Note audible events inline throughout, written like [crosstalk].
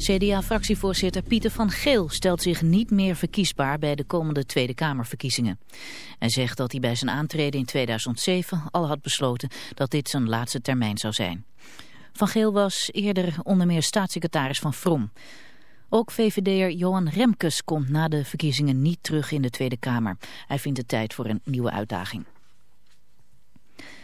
CDA-fractievoorzitter Pieter van Geel stelt zich niet meer verkiesbaar bij de komende Tweede Kamerverkiezingen. Hij zegt dat hij bij zijn aantreden in 2007 al had besloten dat dit zijn laatste termijn zou zijn. Van Geel was eerder onder meer staatssecretaris van Vrom. Ook VVD'er Johan Remkes komt na de verkiezingen niet terug in de Tweede Kamer. Hij vindt het tijd voor een nieuwe uitdaging.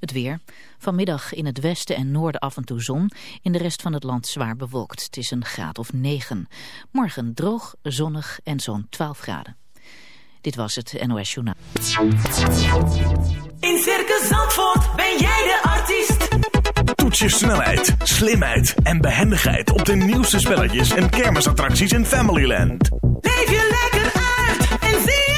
Het weer. Vanmiddag in het westen en noorden af en toe zon. In de rest van het land zwaar bewolkt. Het is een graad of 9. Morgen droog, zonnig en zo'n 12 graden. Dit was het NOS Journaal. In Circus Zandvoort ben jij de artiest. Toets je snelheid, slimheid en behendigheid op de nieuwste spelletjes en kermisattracties in Familyland. Leef je lekker uit en zie zelf.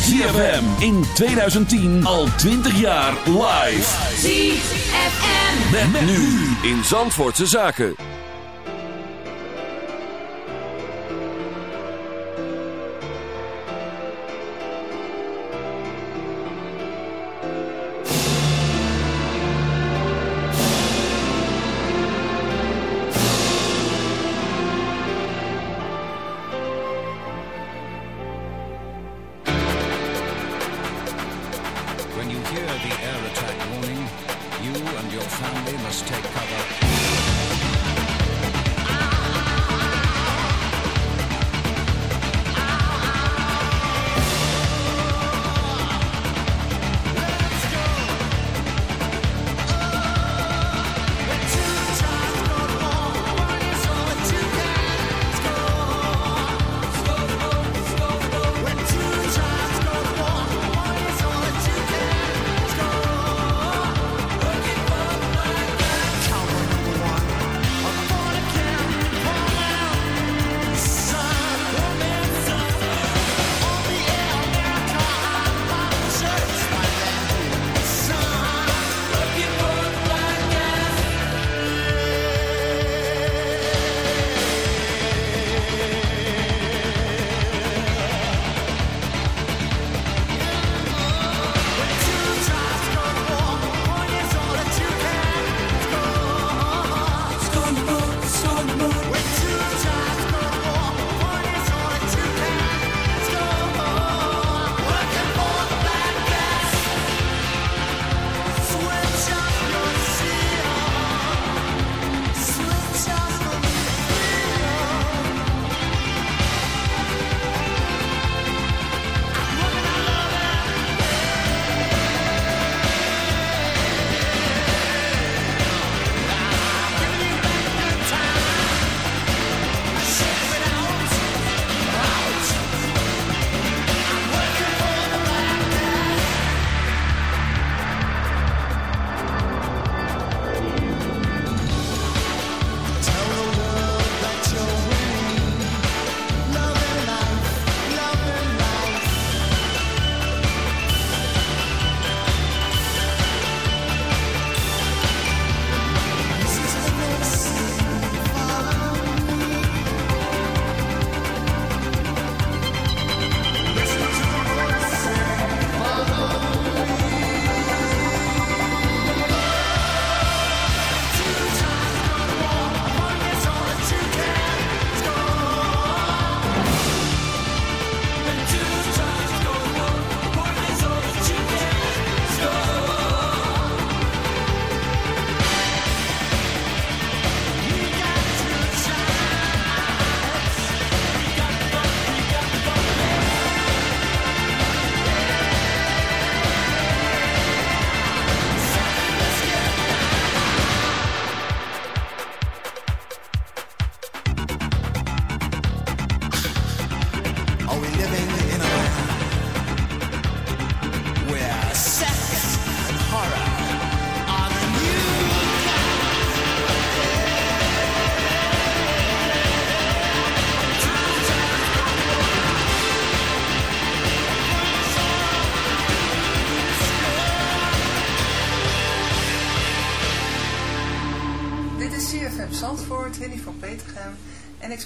ZFM in 2010 al 20 jaar live. ZFM. Met, nu in Zandvoortse Zaken.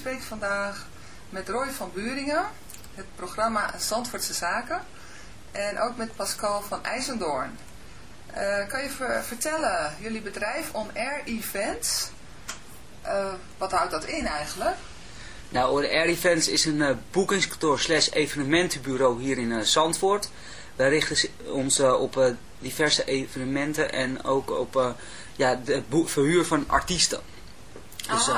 Spreek vandaag met Roy van Buringen, het programma Zandvoortse Zaken. En ook met Pascal van IJzendoorn. Uh, kan je ver vertellen, jullie bedrijf On Air Events, uh, wat houdt dat in eigenlijk? Nou, On Air Events is een uh, boekingskantoor slash evenementenbureau hier in Zandvoort. Wij richten ons op diverse evenementen en ook op ja, de verhuur van artiesten. Dus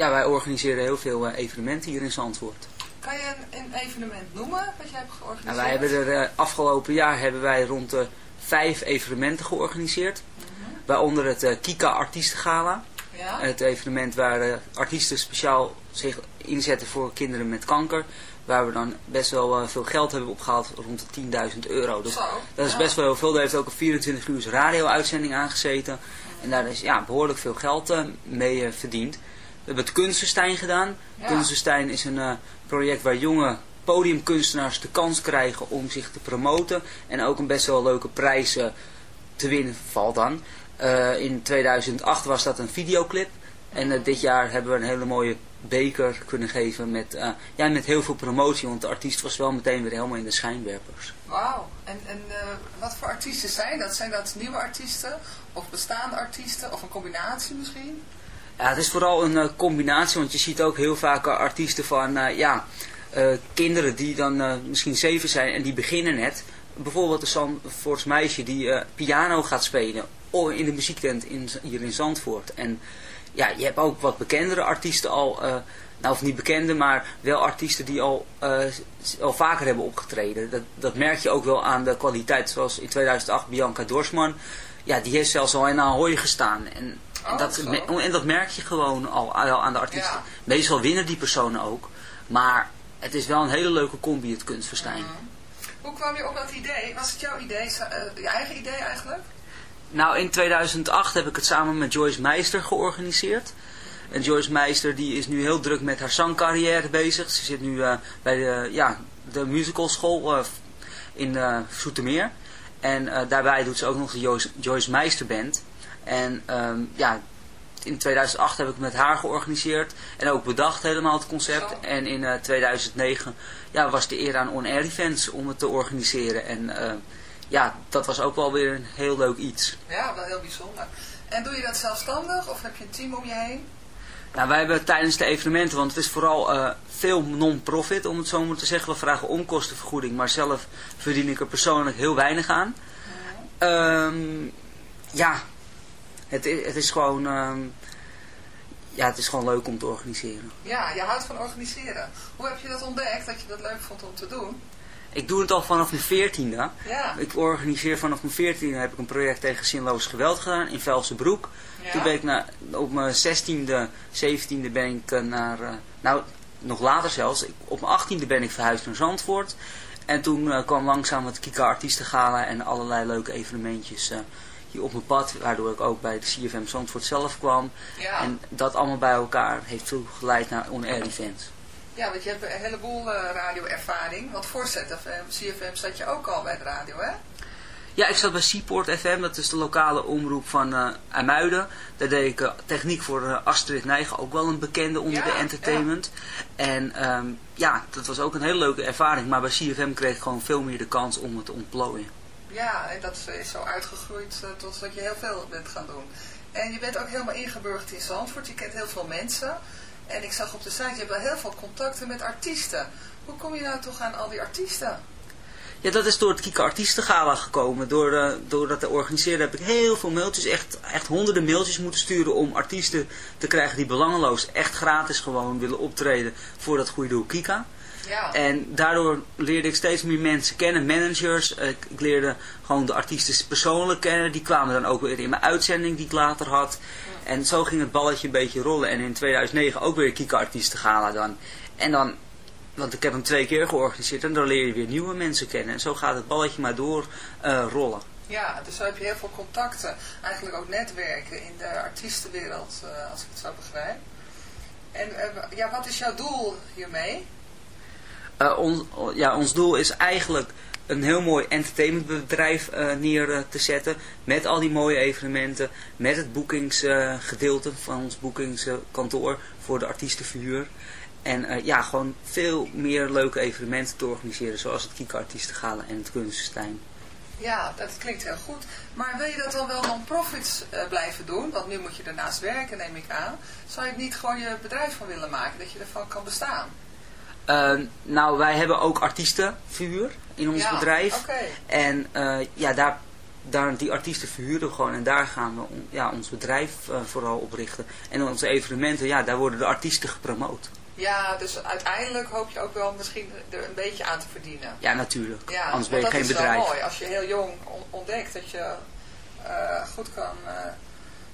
ja, wij organiseren heel veel uh, evenementen hier in Zandvoort. Kan je een, een, evenement noemen wat jij hebt georganiseerd? Nou, wij hebben er uh, afgelopen jaar hebben wij rond de vijf evenementen georganiseerd. Mm -hmm. Waaronder het Kika Artiestengala. Ja? Het evenement waar artiesten speciaal zich inzetten voor kinderen met kanker. Waar we dan best wel veel geld hebben opgehaald, rond de 10.000 euro. Dus Zo, dat is best wel heel veel. Daar heeft ook een 24 uur radio-uitzending aangezeten. En daar is ja, behoorlijk veel geld uh, mee uh, verdiend. We hebben het Kunstenstein gedaan. Ja. Kunstenstein is een uh, project waar jonge podiumkunstenaars de kans krijgen om zich te promoten. En ook een best wel leuke prijs te winnen valt dan. in 2008 was dat een videoclip. En dit jaar hebben we een hele mooie beker kunnen geven met, ja, met heel veel promotie, want de artiest was wel meteen weer helemaal in de schijnwerpers. Wauw, en, en wat voor artiesten zijn dat? Zijn dat nieuwe artiesten of bestaande artiesten of een combinatie misschien? Ja, het is vooral een uh, combinatie, want je ziet ook heel vaak artiesten van, ja, kinderen die dan misschien zeven zijn en die beginnen net. Bijvoorbeeld een Zandvoorts meisje die piano gaat spelen in de muziektent in, hier in Zandvoort. En ja, je hebt ook wat bekendere artiesten al, nou of niet bekende, maar wel artiesten die al, al vaker hebben opgetreden. Dat, dat merk je ook wel aan de kwaliteit, zoals in 2008 Bianca Dorsman. Ja, die heeft zelfs al in Ahoy gestaan. En, oh, dat, en dat merk je gewoon al, al aan de artiesten. Ja. Meestal winnen die personen ook, maar het is wel een hele leuke combi, het kunstverstijn. Mm -hmm. Hoe kwam je op dat idee? Was het jouw idee, uh, je eigen idee eigenlijk? Nou, in 2008 heb ik het samen met Joyce Meister georganiseerd. En Joyce Meister die is nu heel druk met haar zangcarrière bezig. Ze zit nu uh, bij de, ja, de musicalschool uh, in Zoetermeer. En daarbij doet ze ook nog de Joyce, Joyce Meister Band. En um, ja, in 2008 heb ik met haar georganiseerd. En ook bedacht helemaal het concept. En in 2009 ja, was de eer aan On Air Events om het te organiseren. En ja, dat was ook wel weer een heel leuk iets. Ja, wel heel bijzonder. En doe je dat zelfstandig of heb je een team om je heen? Nou, wij hebben tijdens de evenementen, want het is vooral uh, veel non-profit om het zo maar te zeggen. We vragen onkostenvergoeding, maar zelf verdien ik er persoonlijk heel weinig aan. Ja, um, ja het, is, het is gewoon... Um, ja, het is gewoon leuk om te organiseren. Ja, je houdt van organiseren. Hoe heb je dat ontdekt, dat je dat leuk vond om te doen? Ik doe het al vanaf mijn veertiende. Ja. Ik organiseer vanaf mijn veertiende heb ik een project tegen zinloos geweld gedaan in Velsenbroek. Ja. Toen ben ik na, op mijn zestiende, zeventiende ben ik naar, uh, nou nog later zelfs, op mijn achttiende ben ik verhuisd naar Zandvoort. En toen uh, kwam langzaam het Kika Artiestengala en allerlei leuke evenementjes uh, hier op mijn pad. Waardoor ik ook bij de CFM Zandvoort zelf kwam. Ja. En dat allemaal bij elkaar heeft veel geleid naar on-air events. Ja, want je hebt een heleboel uh, radioervaring. Want voor ZFM, CFM zat je ook al bij de radio, hè? Ja, ik zat bij Seaport FM, dat is de lokale omroep van uh, IJmuiden. Daar deed ik uh, techniek voor uh, Astrid Nijgen, ook wel een bekende onder Ja, de entertainment. En um, ja, dat was ook een hele leuke ervaring, maar bij CFM kreeg ik gewoon veel meer de kans om het te ontplooien. Ja, en dat is zo uitgegroeid tot dat je heel veel bent gaan doen. En je bent ook helemaal ingeburgerd in Zandvoort, je kent heel veel mensen. En ik zag op de site, je hebt wel heel veel contacten met artiesten. Hoe kom je nou toch aan al die artiesten? Ja, dat is door het Kieke Artiestengala gekomen. Door, uh, door dat te organiseren heb ik heel veel mailtjes, echt, echt honderden mailtjes moeten sturen om artiesten te krijgen die belangeloos, echt gratis gewoon willen optreden voor dat goede doel Kika. Ja. En daardoor leerde ik steeds meer mensen kennen, managers. Ik, ik leerde gewoon de artiesten persoonlijk kennen. Die kwamen dan ook weer in mijn uitzending die ik later had. En zo ging het balletje een beetje rollen. En in 2009 ook weer Kika Artiestengala dan. En dan want ik heb hem twee keer georganiseerd en dan leer je weer nieuwe mensen kennen. En zo gaat het balletje maar door uh, rollen. Ja, dus zo heb je heel veel contacten. Eigenlijk ook netwerken in de artiestenwereld, uh, als ik het zo begrijp. En ja, wat is jouw doel hiermee? On, ja, ons doel is eigenlijk een heel mooi entertainmentbedrijf eh, neer eh, te zetten. Met al die mooie evenementen. Met het boekingsgedeelte van ons boekingskantoor voor de artiestenverhuur. En eh, ja, gewoon veel meer leuke evenementen te organiseren. Zoals het Kika Artiestengala en het Kunstenstein. Ja, dat klinkt heel goed. Maar wil je dat dan wel non-profits eh, blijven doen? Want nu moet je ernaast werken, neem ik aan. Zou je niet gewoon je bedrijf van willen maken, dat je ervan kan bestaan? Eh, nou, wij hebben ook artiestenverhuur in ons Ja, bedrijf. En eh, ja, daar, daar, die artiesten verhuren we gewoon. En daar gaan we on- ja, ons bedrijf eh, vooral op richten. En onze evenementen, ja, daar worden de artiesten gepromoot. Ja, dus uiteindelijk hoop je ook wel misschien er een beetje aan te verdienen. Ja, natuurlijk. Ja, Anders ben je geen dat is bedrijf. wel mooi. Als je heel jong on- ontdekt dat je eh, goed kan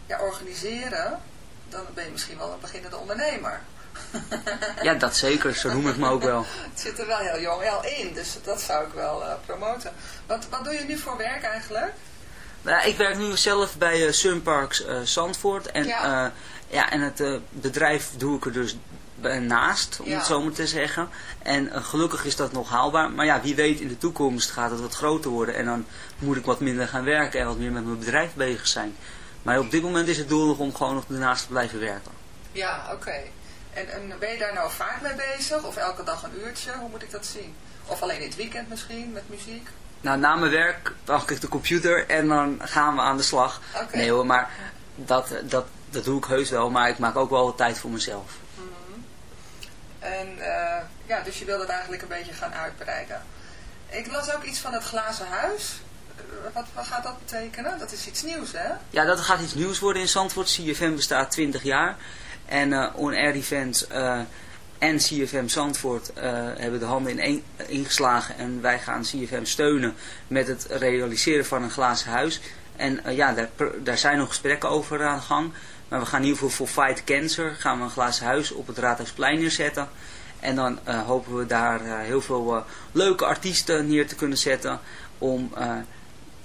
ja, organiseren, dan ben je misschien wel een beginnende ondernemer. [laughs] Ja, dat zeker. Zo noem ik me ook wel. [laughs] Het zit er wel heel jong wel in, dus dat zou ik wel eh, promoten. Wat, wat doe je nu voor werk eigenlijk? Nou, ik werk nu zelf bij eh, Sunparks eh, Zandvoort. En, Ja. ja. en het bedrijf doe ik er dus naast, om Ja. het zo maar te zeggen. En gelukkig is dat nog haalbaar. Maar ja, wie weet in de toekomst gaat het wat groter worden. En dan moet ik wat minder gaan werken en wat meer met mijn bedrijf bezig zijn. Maar op dit moment is het doel nog om gewoon nog ernaast te blijven werken. Ja, oké. En, en ben je daar nou vaak mee bezig? Of elke dag een uurtje? Hoe moet ik dat zien? Of alleen in het weekend misschien, met muziek? Nou, na mijn werk pak ik de computer en dan gaan we aan de slag. Oké. Nee hoor, maar dat, dat, dat doe ik heus wel. Maar ik maak ook wel wat tijd voor mezelf. En eh, ja, dus je wil dat eigenlijk een beetje gaan uitbreiden. Ik las ook iets van het glazen huis. Eh, Wat, wat gaat dat betekenen? Dat is iets nieuws, hè? Ja, dat gaat iets nieuws worden in Zandvoort. CFM bestaat 20 jaar. En eh On Air Events eh, en CFM Zandvoort eh, hebben de handen in één, ingeslagen. En wij gaan CFM steunen met het realiseren van een glazen huis. En ja, daar, daar zijn nog gesprekken over aan de gang. Maar we gaan in ieder geval voor Fight Cancer gaan we een glazen huis op het Raadhuisplein neerzetten. En dan hopen we daar heel veel leuke artiesten neer te kunnen zetten. Om,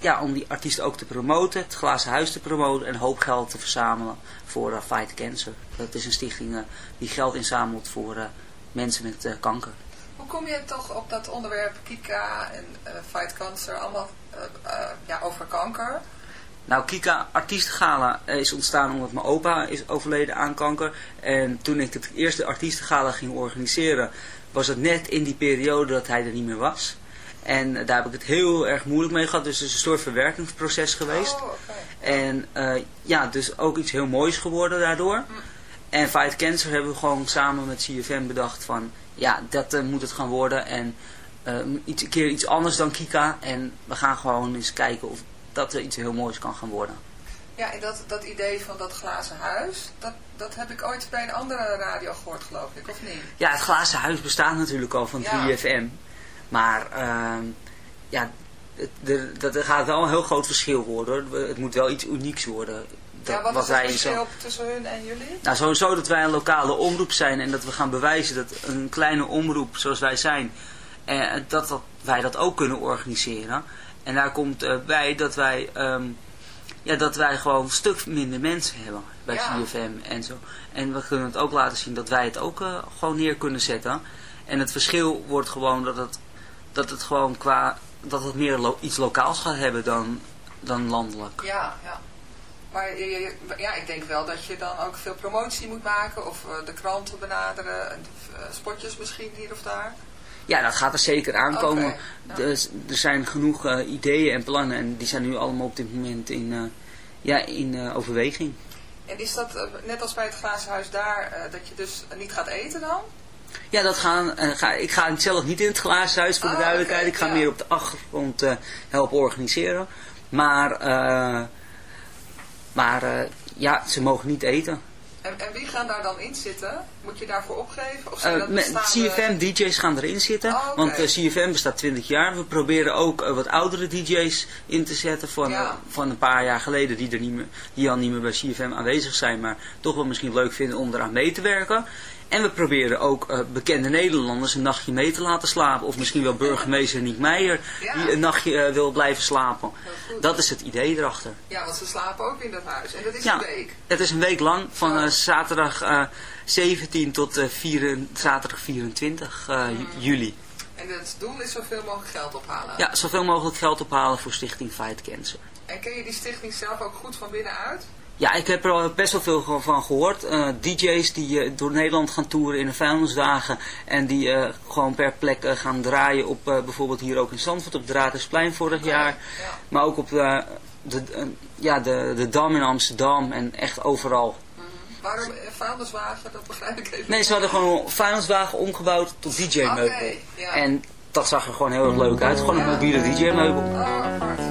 ja, om die artiesten ook te promoten, het glazen huis te promoten en een hoop geld te verzamelen voor eh, Fight Cancer. Dat is een stichting eh, die geld inzamelt voor eh, mensen met kanker. Hoe kom je toch op dat onderwerp Kika en Fight Cancer, allemaal ja, over kanker? Nou, Kika Artiestengala is ontstaan omdat mijn opa is overleden aan kanker. En toen ik het eerste Artiestengala ging organiseren, was het net in die periode dat hij er niet meer was. En daar heb ik het heel erg moeilijk mee gehad. Dus het is een soort verwerkingsproces geweest. Oh. En eh, ja, dus ook iets heel moois geworden daardoor. En Fight Cancer hebben we gewoon samen met CFM bedacht van... Ja, dat eh, moet het gaan worden. En eh, iets, een keer iets anders dan Kika. En we gaan gewoon eens kijken of dat er iets heel moois kan gaan worden. Ja, en dat, dat idee van dat glazen huis, dat, dat heb ik ooit bij een andere radio gehoord, geloof ik, of niet? Ja, het glazen huis bestaat natuurlijk al van Ja. 3FM. Maar ehm, ja, er, dat er gaat wel een heel groot verschil worden. hoor. Het moet wel iets unieks worden. Dat, ja, wat, is het zo- verschil tussen hun en jullie? Nou, sowieso dat wij een lokale omroep zijn en dat we gaan bewijzen dat een kleine omroep zoals wij zijn, eh, dat, dat wij dat ook kunnen organiseren. En daar komt eh, bij dat wij, ehm, ja, dat wij gewoon een stuk minder mensen hebben bij Ja. CFM en zo. En we kunnen het ook laten zien dat wij het ook eh, gewoon neer kunnen zetten. En het verschil wordt gewoon dat het, dat het gewoon qua, dat het meer lo- iets lokaals gaat hebben dan, dan landelijk. Ja, ja. Maar ja, ik denk wel dat je dan ook veel promotie moet maken of eh, de kranten benaderen, en de, eh, spotjes misschien hier of daar. Ja, dat gaat er zeker aankomen. Ja. Dus er zijn genoeg eh, ideeën en plannen en die zijn nu allemaal op dit moment in, eh, ja, in eh, overweging. En is dat eh, net als bij het glazen huis daar, eh, dat je dus niet gaat eten dan? Ja, dat gaan, eh, ga, ik ga zelf niet in het glazen huis voor de Ah, duidelijkheid. ik ga ja. meer op de achtergrond eh, helpen organiseren. Maar, eh, maar ja, ze mogen niet eten. En, en wie gaan daar dan in zitten? Moet je daarvoor opgeven? Of zijn dat bestaande- CFM DJ's gaan erin zitten, Oh, want CFM bestaat 20 jaar. We proberen ook wat oudere DJ's in te zetten van, Ja. van een paar jaar geleden die, er niet meer, die al niet meer bij CFM aanwezig zijn, maar toch wel misschien leuk vinden om eraan mee te werken. En we proberen ook eh, bekende Nederlanders een nachtje mee te laten slapen. Of misschien wel burgemeester Niek Meijer Ja. die een nachtje eh, wil blijven slapen. Dat is het idee erachter. Ja, want ze slapen ook in dat huis. En dat is Ja. een week. Het is een week lang, van eh, zaterdag eh, 17 tot vier- zaterdag 24 eh, ju- juli. En het doel is zoveel mogelijk geld ophalen. Ja, zoveel mogelijk geld ophalen voor Stichting Fight Cancer. En ken je die stichting zelf ook goed van binnenuit? Ja, ik heb er best wel veel van gehoord. Eh, DJ's die eh, door Nederland gaan toeren in de vuilnisdagen en die eh, gewoon per plek gaan draaien op bijvoorbeeld hier ook in Zandvoort op het Raadhuisplein vorig jaar. Ja. Maar ook op de, de, ja, de, de Dam in Amsterdam en echt overal. Waarom eh, vuilniswagen? Dat begrijp ik even. Nee, ze hadden gewoon vuilniswagen omgebouwd tot DJ-meubel. Ja. En dat zag er gewoon heel erg leuk uit. Gewoon een mobiele DJ-meubel. Oh,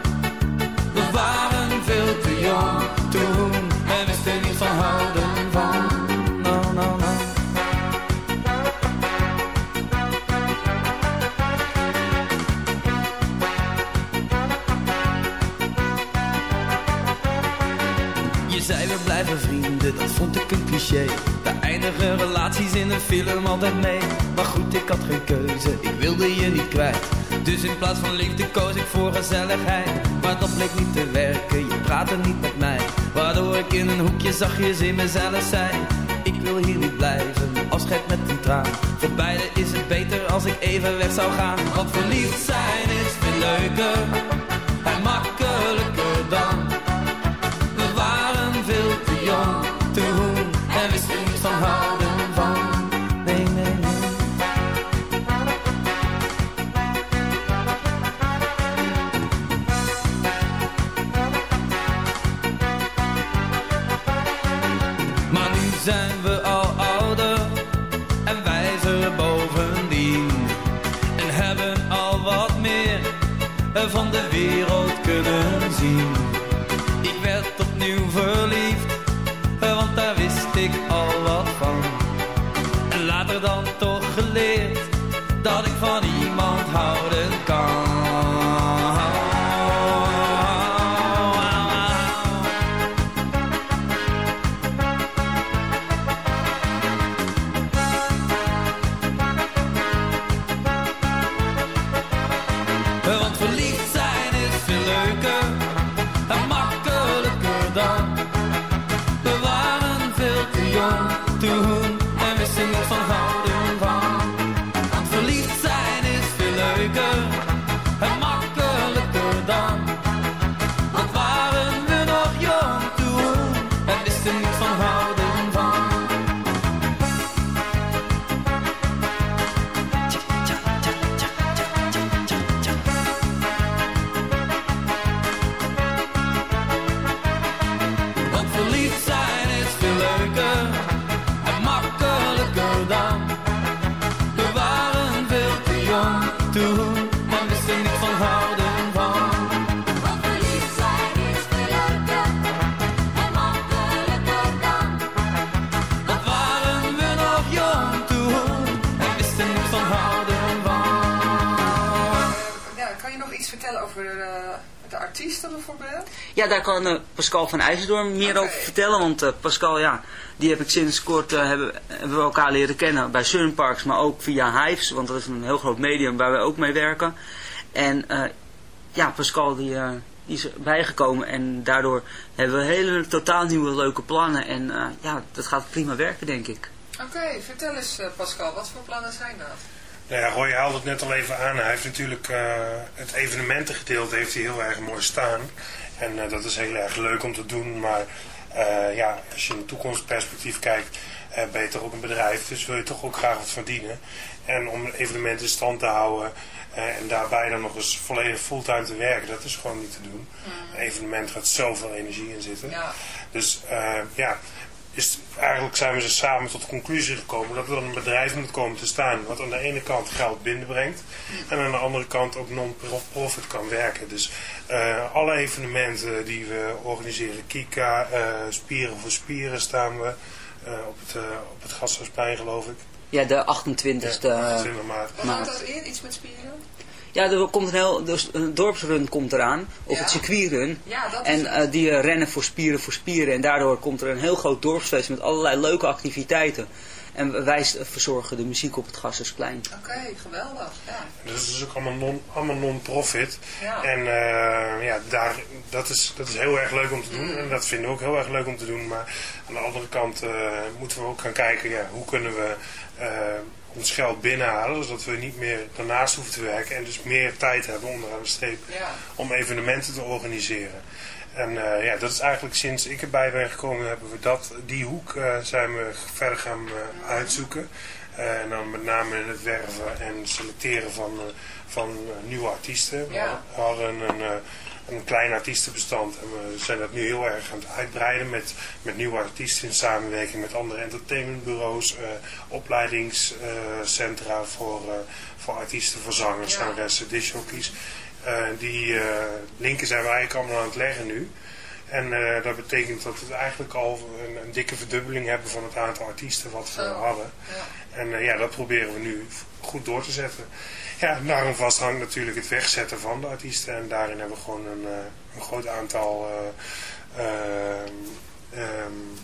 Dat vond ik een cliché. Daar eindigen relaties in een film altijd mee. Maar goed, ik had geen keuze, ik wilde je niet kwijt. Dus in plaats van liefde koos ik voor gezelligheid. Maar dat bleek niet te werken, je praatte niet met mij. Waardoor ik in een hoekje zachtjes in mezelf zei. Ik wil hier niet blijven, afscheid met een traan. Voor beiden is het beter als ik even weg zou gaan. Want verliefd zijn is veel leuker vertellen over eh, de artiesten bijvoorbeeld? Ja, daar kan eh, Pascal van IJsseldoorn meer over vertellen. Want eh, Pascal, ja, die heb ik sinds kort hebben, hebben we elkaar leren kennen bij Sunparks, maar ook via Hives. Want dat is een heel groot medium waar we ook mee werken. En ja, Pascal die, die is bijgekomen en daardoor hebben we hele totaal nieuwe leuke plannen. En ja, dat gaat prima werken, denk ik. Oké, vertel eens Pascal, wat voor plannen zijn dat? Nou ja, Roy haalde het net al even aan. Hij heeft natuurlijk eh, het evenementengedeelte heeft hij heel erg mooi staan. En eh, dat is heel erg leuk om te doen. Maar eh, ja, als je in een toekomstperspectief kijkt, ben je toch ook een bedrijf. Dus wil je toch ook graag wat verdienen. En om evenementen in stand te houden en daarbij dan nog eens volledig fulltime te werken, dat is gewoon niet te doen. Een evenement gaat zoveel energie in zitten. Ja. Dus ja, is, eigenlijk zijn we ze samen tot de conclusie gekomen dat er dan een bedrijf moet komen te staan. Wat aan de ene kant geld binnenbrengt. En aan de andere kant ook non-profit kan werken. Dus eh, alle evenementen die we organiseren. Kika, eh, Spieren voor Spieren staan we eh, op, het, uh, op het Gasthuisplein geloof ik. Ja, de 28e Ja, 28 maart. Wat houdt dat in? Iets met spieren? Ja, er komt een heel dus een dorpsrun komt eraan, of Ja. het circuitrun. Ja, dat is En het. eh, die eh, rennen voor spieren voor spieren. En daardoor komt er een heel groot dorpsfeest met allerlei leuke activiteiten. En wij verzorgen de muziek op het Gassersplein. Oké, geweldig. Ja. Dus het is ook allemaal non- allemaal non-profit. Ja. En eh, ja, daar, dat, is, dat is heel erg leuk om te doen. En dat vinden we ook heel erg leuk om te doen. Maar aan de andere kant eh, moeten we ook gaan kijken, ja, hoe kunnen we ons geld binnenhalen. Zodat we niet meer daarnaast hoeven te werken. En dus meer tijd hebben onderaan de streep Ja. om evenementen te organiseren. En eh, ja, dat is eigenlijk sinds ik erbij ben gekomen, hebben we dat, die hoek eh, zijn we verder gaan eh, uitzoeken. En dan met name in het werven en selecteren van, van nieuwe artiesten. We hadden een, een klein artiestenbestand en we zijn dat nu heel erg aan het uitbreiden met, met nieuwe artiesten in samenwerking met andere entertainmentbureaus, eh opleidingscentra voor, eh, voor artiesten, voor zangers, Ja. zangeressen, discjockeys. Eh, die linken zijn we eigenlijk allemaal aan het leggen nu. En dat betekent dat we eigenlijk al een, een dikke verdubbeling hebben van het aantal artiesten wat we Zo. hadden. Ja. En ja, dat proberen we nu goed door te zetten. Ja, daarom vast hangt natuurlijk het wegzetten van de artiesten. En daarin hebben we gewoon een, eh, een groot aantal... ehm,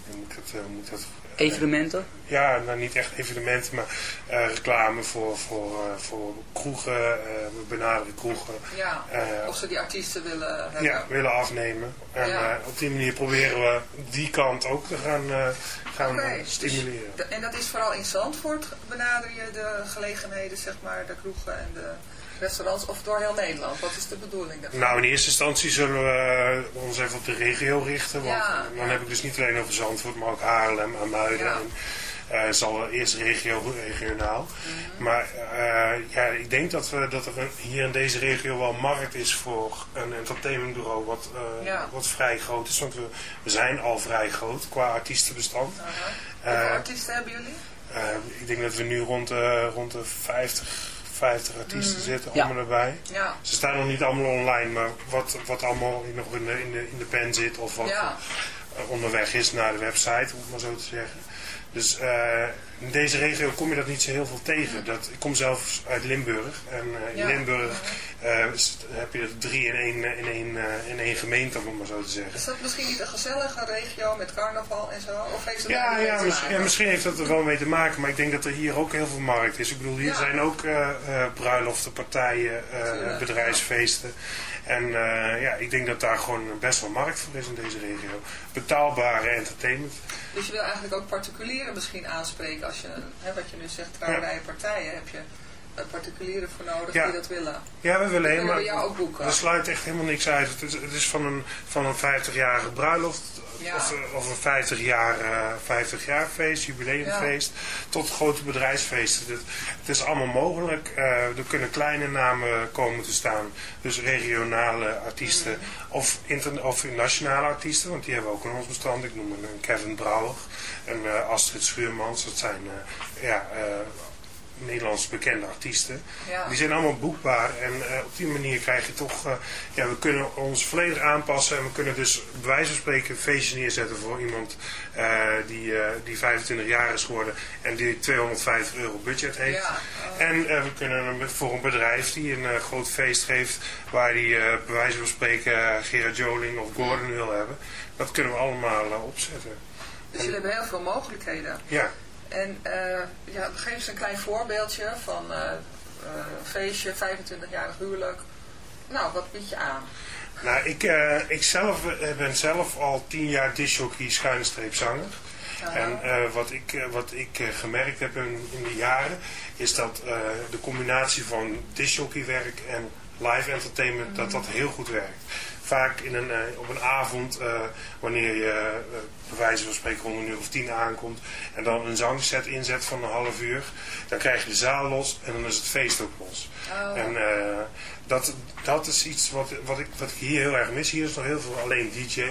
hoe moet ik dat, moet ik dat Evenementen? ja, nou niet echt evenementen, maar eh, reclame voor, voor, eh, voor kroegen. eh, benaderen kroegen. Ja, of ze die artiesten willen hebben. ja, willen afnemen. En Ja. op die manier proberen we die kant ook te gaan, gaan dus stimuleren. en dat is vooral in Zandvoort benader je de gelegenheden, zeg maar, de kroegen en de restaurants, of door heel Nederland? Wat is de bedoeling daarvan? Nou, in eerste instantie zullen we ons even op de regio richten. Want Ja, dan heb ik dus niet alleen over Zandvoort, maar ook Haarlem, Amuiden. Ja. En, het zal eerst regio, regionaal. Mhm. Maar eh, ja, ik denk dat, we, dat er hier in deze regio wel markt is voor een entertainmentbureau wat, eh, Ja. wat vrij groot is. Want we, we zijn al vrij groot qua artiestenbestand. Hoeveel artiesten hebben jullie? Ik denk dat we nu rond de, rond de 50, 50 artiesten Mhm. zitten, Ja. allemaal erbij. Ja. Ze staan nog niet allemaal online, maar wat, wat allemaal nog in de, in, de, in de pen zit of wat Ja. Onderweg is naar de website, om het maar zo te zeggen. Dus eh, in deze regio kom je dat niet zo heel veel tegen. Dat, ik kom zelf uit Limburg en eh, in Ja. Limburg eh, heb je er drie in één, in één, in één gemeente, om het maar zo te zeggen. Is dat misschien niet een gezellige regio met carnaval en zo? Of heeft het daar Ja, ja, misschien, ja, misschien heeft dat er wel mee te maken, maar ik denk dat er hier ook heel veel markt is. Ik bedoel, hier Ja. zijn ook bruiloften, partijen, bedrijfsfeesten. En ja, ik denk dat daar gewoon best wel markt voor is in deze regio. Betaalbare entertainment. Dus je wil eigenlijk ook particulieren misschien aanspreken als je, hè, wat je nu zegt, trouwerijen, partijen, heb je particulieren voor nodig Ja. die dat willen. Ja, we willen helemaal. we jou ook boeken. We sluiten echt helemaal niks uit. Het is, het is van een, van een 50-jarige bruiloft. Ja. Of, of een 50 jaar, eh 50 jaar feest, jubileumfeest, tot grote bedrijfsfeesten. Het, het is allemaal mogelijk. Eh, er kunnen kleine namen komen te staan. Dus regionale artiesten Mhm. of, inter, of nationale artiesten, want die hebben we ook in ons bestand. Ik noem een Kevin Brouwer en eh, Astrid Schuurmans. Dat zijn eh, ja, Nederlands bekende artiesten. Ja. Die zijn allemaal boekbaar en eh, op die manier krijg je toch, eh, ja, we kunnen ons volledig aanpassen en we kunnen dus bij wijze van spreken een feestje neerzetten voor iemand eh, die, die 25 jaar is geworden en die 250 euro budget heeft. Ja. En we kunnen voor een bedrijf die een groot feest geeft waar die bij wijze van spreken Gerard Joling of Gordon wil hebben, dat kunnen we allemaal opzetten. Dus jullie hebben heel veel mogelijkheden. Ja. En eh, ja, geef eens een klein voorbeeldje van eh, eh, een feestje, 25-jarig huwelijk. Nou, wat bied je aan? Nou, ik, eh, ik zelf eh, ben zelf al tien jaar disjockey schuine streep zanger. En eh, wat ik, eh, wat ik eh, gemerkt heb in, in die jaren, is dat eh, de combinatie van disjockeywerk en live entertainment, dat dat heel goed werkt. Vaak in een, eh, op een avond, eh, wanneer je eh, bij wijze van spreken rond een uur of tien aankomt en dan een zangset inzet van een half uur, dan krijg je de zaal los en dan is het feest ook los. Oh. En dat, dat is iets wat, wat, ik, wat ik hier heel erg mis. Hier is nog heel veel alleen DJ.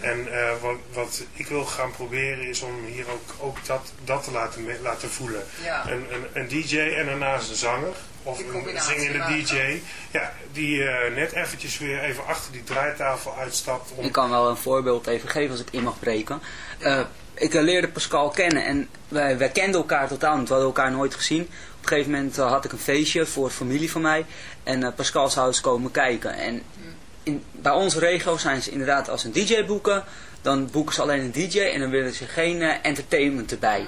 En eh, wat, wat ik wil gaan proberen is om hier ook, ook dat, dat te laten, laten voelen. Ja. Een, een, een DJ en daarnaast een zanger. Of Die een zingende maken. DJ. Ja, die eh, net eventjes weer even achter die draaitafel uitstapt. Om, Ik kan wel een voorbeeld even geven als ik in mag breken. Eh, ik eh, leerde Pascal kennen en wij, wij kenden elkaar totaal niet. We hadden elkaar nooit gezien. Op een gegeven moment had ik een feestje voor familie van mij. En Pascal zou eens komen kijken. En in, bij onze regio zijn ze inderdaad als een DJ boeken. Dan boeken ze alleen een DJ en dan willen ze geen entertainment erbij.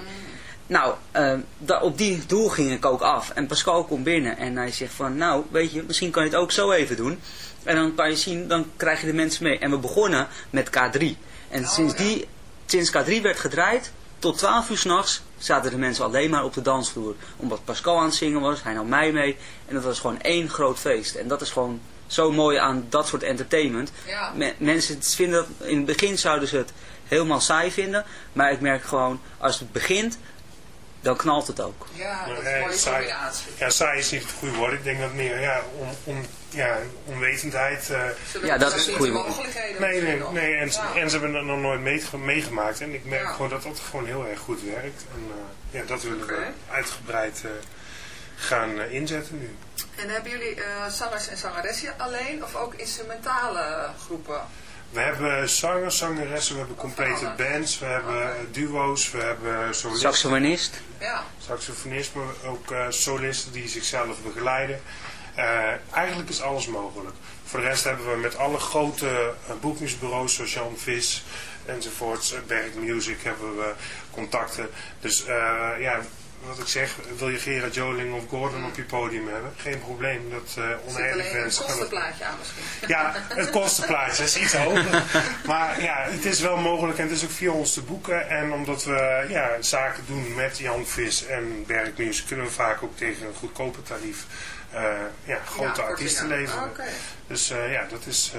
Nou, eh, da- op die doel ging ik ook af. En Pascal komt binnen en hij zegt van, nou, weet je, misschien kan je het ook zo even doen. En dan kan je zien, dan krijg je de mensen mee. En we begonnen met K3. En sinds, die, sinds K3 werd gedraaid, tot 12 uur s'nachts zaten de mensen alleen maar op de dansvloer. Omdat Pascal aan het zingen was, hij nam mij mee. En dat was gewoon één groot feest. En dat is gewoon zo mooi aan dat soort entertainment. Ja. Me- mensen vinden dat, in het begin zouden ze het helemaal saai vinden. Maar ik merk gewoon, als het begint, dan knalt het ook. Ja, dat is saai. Ja, saai is niet het goede woord. Ik denk dat meer ja, on, on- ja, onwetendheid. Zullen Ja, dat is het goede de woord. mogelijkheden Nee, nee, nee en, ze- Ja. en ze hebben het nog nooit meege- meegemaakt. En ik merk Ja. gewoon dat dat gewoon heel erg goed werkt. En eh, ja, dat willen Oké. we uitgebreid eh, gaan inzetten nu. En hebben jullie eh, zangers en zangeressen alleen of ook instrumentale groepen? We hebben zangers, zangeressen, we hebben complete bands, we hebben duo's, we hebben solisten, Saxofonist. Ja, saxofonist, maar ook eh, solisten die zichzelf begeleiden. Eh, eigenlijk is alles mogelijk. Voor de rest hebben we met alle grote eh, boekingsbureaus zoals Jan Vis enzovoorts, Berg Music hebben we contacten. Dus eh, ja, wat ik zeg, wil je Gerard Joling of Gordon op je podium hebben? Geen probleem, dat uh, fans gaan het- kostenplaatje aan misschien. ja, het kostenplaatje is iets hoger. [laughs] Maar ja, het is wel mogelijk en het is ook via ons te boeken. En omdat we ja, zaken doen met Jan Vis en Music, kunnen we vaak ook tegen een goedkoper tarief eh, ja, grote Ja, artiesten leveren. Oké. Dus eh, ja, dat is...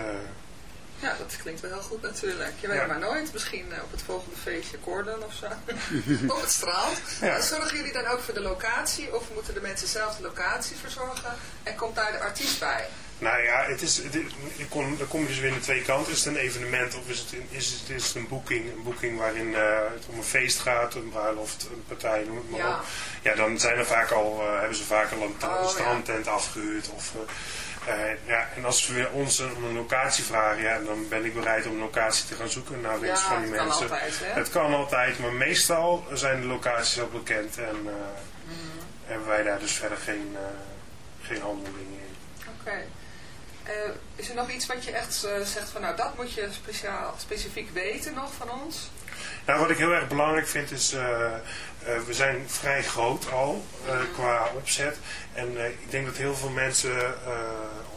Ja, dat klinkt wel heel goed natuurlijk. Je weet Ja. maar nooit. Misschien eh, op het volgende feestje Gordon of zo. [laughs] op het strand. Ja. Zorgen jullie dan ook voor de locatie? Of moeten de mensen zelf de locatie verzorgen? En komt daar de artiest bij? Nou ja, het is, het, kom, dan kom je dus weer aan de twee kanten. Is het een evenement of is het, een- is het, is het een boeking? Een boeking waarin eh, het om een feest gaat, een bruiloft, een partij, noem het maar Ja. op. Ja, dan zijn er vaak al, eh, hebben ze vaak al een, Oh, strandtent afgehuurd. Of, ja, en als we ons om een locatie vragen, ja, dan ben ik bereid om een locatie te gaan zoeken naar wens Ja, van die het kan mensen. altijd? Het kan altijd, maar meestal zijn de locaties al bekend en eh, Mhm. hebben wij daar dus verder geen, eh, geen handelingen in. Oké. Eh, is er nog iets wat je echt eh, zegt van nou dat moet je speciaal, specifiek weten nog van ons? Nou, wat ik heel erg belangrijk vind is, eh, eh, we zijn vrij groot al eh, qua opzet. En ik denk dat heel veel mensen,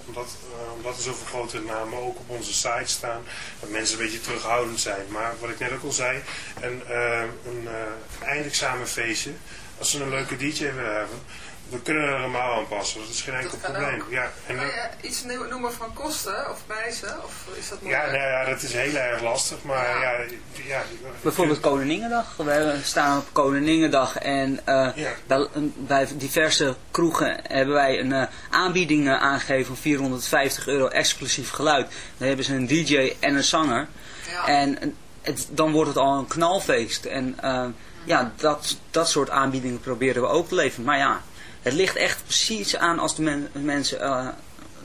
omdat, omdat er zoveel grote namen ook op onze site staan, dat mensen een beetje terughoudend zijn. Maar wat ik net ook al zei, een, een eindexamenfeestje, als ze een leuke DJ willen hebben, we kunnen er helemaal aanpassen. Dat is geen enkel probleem. ook. Ja, en Kan je iets no- noemen van kosten of prijzen? Of is dat ja, nou ja, dat is heel erg lastig. Maar Ja. ja, ja, Bijvoorbeeld Koninginnedag. We staan op Koninginnedag en eh, Ja. bij, bij diverse kroegen hebben wij een eh, aanbieding eh, aangegeven van 450 euro exclusief geluid. Dan hebben ze een DJ en een zanger. Ja. En het, dan wordt het al een knalfeest. En eh, ja, dat, dat soort aanbiedingen proberen we ook te leveren. Maar ja, het ligt echt precies aan als de men- mensen... eh,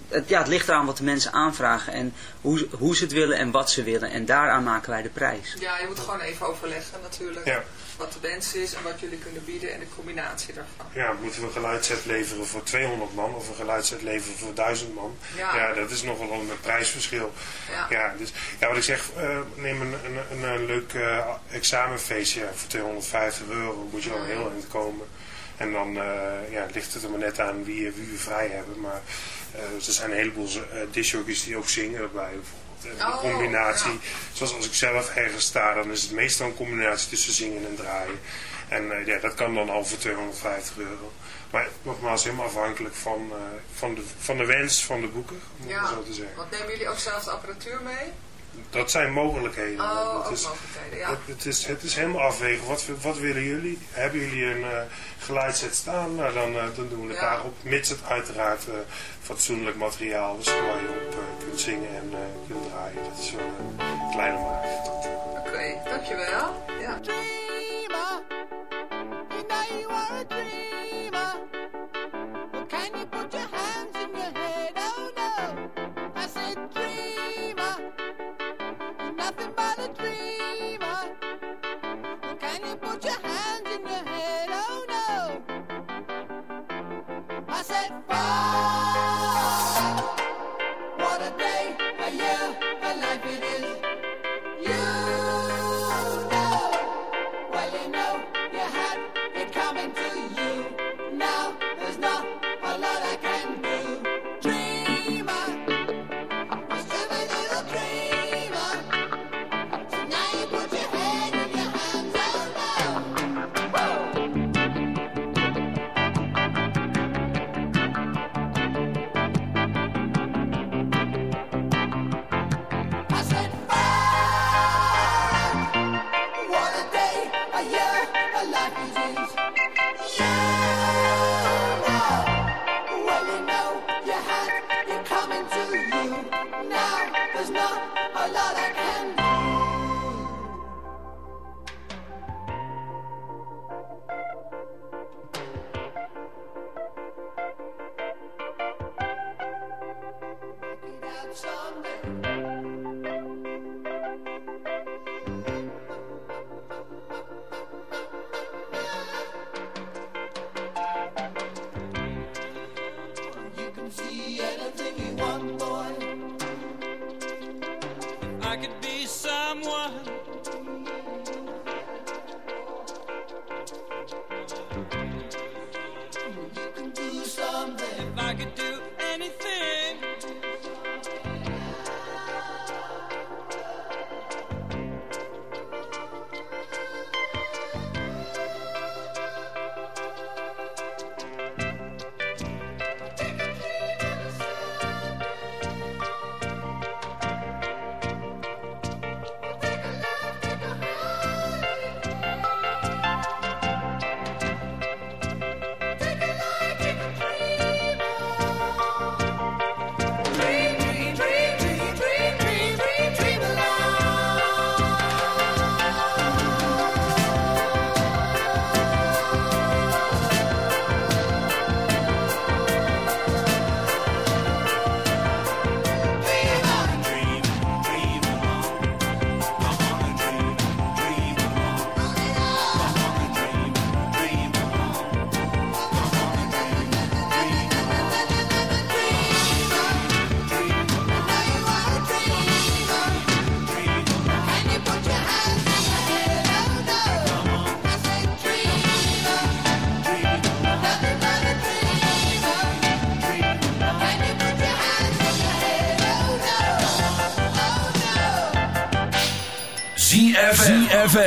het, ja, het ligt eraan wat de mensen aanvragen en hoe, hoe ze het willen en wat ze willen. En daaraan maken wij de prijs. Ja, je moet gewoon even overleggen natuurlijk. Ja. Wat de wens is en wat jullie kunnen bieden en de combinatie daarvan. ja, moeten we een geluidset leveren voor 200 man of een geluidset leveren voor 1000 man? Ja. dat is nogal een prijsverschil. Ja. Ja, dus, ja wat ik zeg, eh, neem een, een, een, een leuk eh, examenfeestje voor 250 euro, moet je al heel eind komen. En dan eh, ja, ligt het er maar net aan wie, wie we vrij hebben. Maar eh, er zijn een heleboel uh, die ook zingen erbij bijvoorbeeld. En de Oh, combinatie, ja. zoals als ik zelf ergens sta, dan is het meestal een combinatie tussen zingen en draaien. En eh, ja, dat kan dan al voor 250 euro. Maar nogmaals, helemaal afhankelijk van, eh, van, de, van de wens van de boeker, om het Ja. zo te zeggen. Want nemen jullie ook zelf de apparatuur mee? dat zijn mogelijkheden. Oh, is. Het, is, het is helemaal afwegen. Wat, wat willen jullie? Hebben jullie een uh, staan? Nou, dan, eh, dan doen we het daarop. Mits het uiteraard eh, fatsoenlijk materiaal is waar je op kunt zingen en kunt draaien. Dat is wel een kleine maat. Oké, dankjewel. Ja. and you put your hand